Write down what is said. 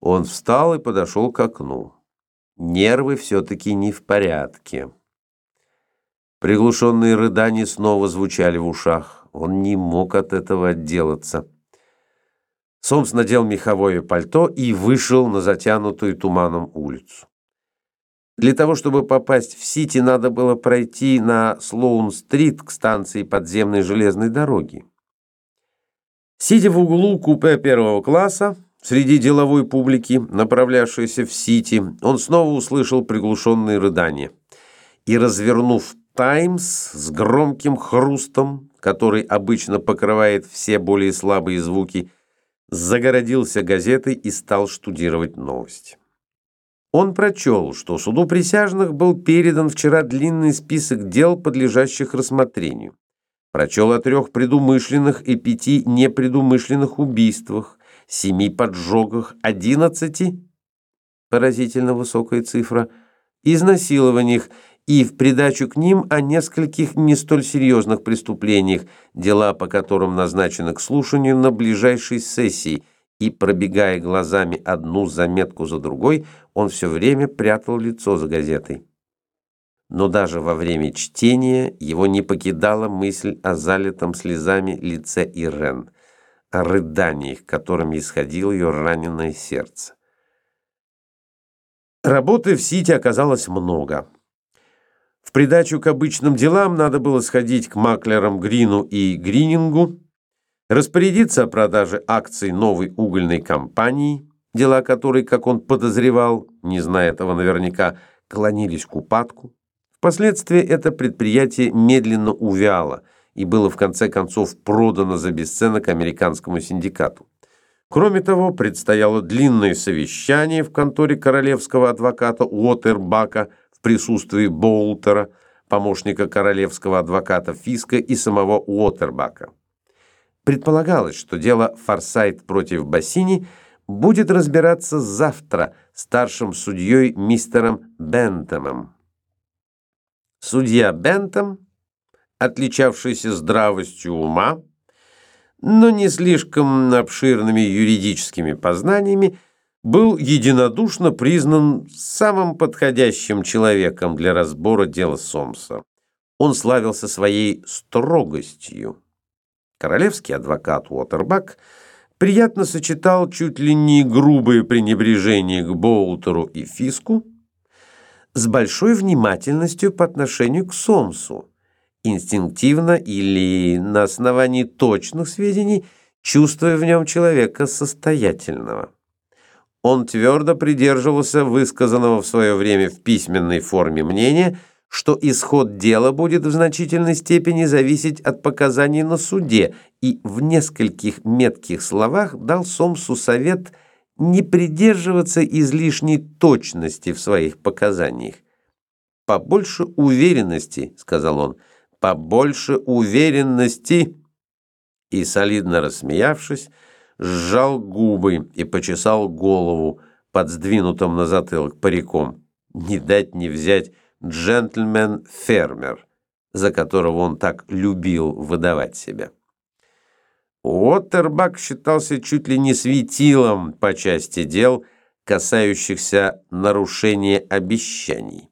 Он встал и подошел к окну. Нервы все-таки не в порядке. Приглушенные рыдания снова звучали в ушах. Он не мог от этого отделаться. Сомс надел меховое пальто и вышел на затянутую туманом улицу. Для того, чтобы попасть в Сити, надо было пройти на Слоун-стрит к станции подземной железной дороги. Сидя в углу купе первого класса, среди деловой публики, направлявшейся в Сити, он снова услышал приглушенные рыдания. И, развернув «Таймс» с громким хрустом, который обычно покрывает все более слабые звуки, загородился газетой и стал штудировать новости. Он прочел, что суду присяжных был передан вчера длинный список дел, подлежащих рассмотрению. Прочел о трех предумышленных и пяти непредумышленных убийствах, семи поджогах, одиннадцати, поразительно высокая цифра, изнасилованиях и в придачу к ним о нескольких не столь серьезных преступлениях, дела по которым назначены к слушанию на ближайшей сессии, и, пробегая глазами одну заметку за другой, он все время прятал лицо за газетой. Но даже во время чтения его не покидала мысль о залитом слезами лице Ирен, о рыданиях, которыми исходило ее раненое сердце. Работы в Сити оказалось много. В придачу к обычным делам надо было сходить к маклерам Грину и Гринингу, распорядиться о продаже акций новой угольной компании, дела которой, как он подозревал, не зная этого наверняка, клонились к упадку, Впоследствии это предприятие медленно увяло и было в конце концов продано за бесценок американскому синдикату. Кроме того, предстояло длинное совещание в конторе королевского адвоката Уотербака в присутствии Боултера, помощника королевского адвоката Фиска и самого Уотербака. Предполагалось, что дело Форсайт против Бассини будет разбираться завтра старшим судьей мистером Бентомом. Судья Бентом, отличавшийся здравостью ума, но не слишком обширными юридическими познаниями, был единодушно признан самым подходящим человеком для разбора дела Сомса. Он славился своей строгостью. Королевский адвокат Уотербак приятно сочетал чуть ли не грубое пренебрежение к Боултеру и Фиску, с большой внимательностью по отношению к Сомсу, инстинктивно или на основании точных сведений, чувствуя в нем человека состоятельного. Он твердо придерживался высказанного в свое время в письменной форме мнения, что исход дела будет в значительной степени зависеть от показаний на суде, и в нескольких метких словах дал Сомсу совет – не придерживаться излишней точности в своих показаниях. «Побольше уверенности», — сказал он, — «побольше уверенности». И, солидно рассмеявшись, сжал губы и почесал голову под сдвинутым на затылок париком. Не дать не взять джентльмен-фермер, за которого он так любил выдавать себя. Уоттербак считался чуть ли не светилом по части дел, касающихся нарушения обещаний.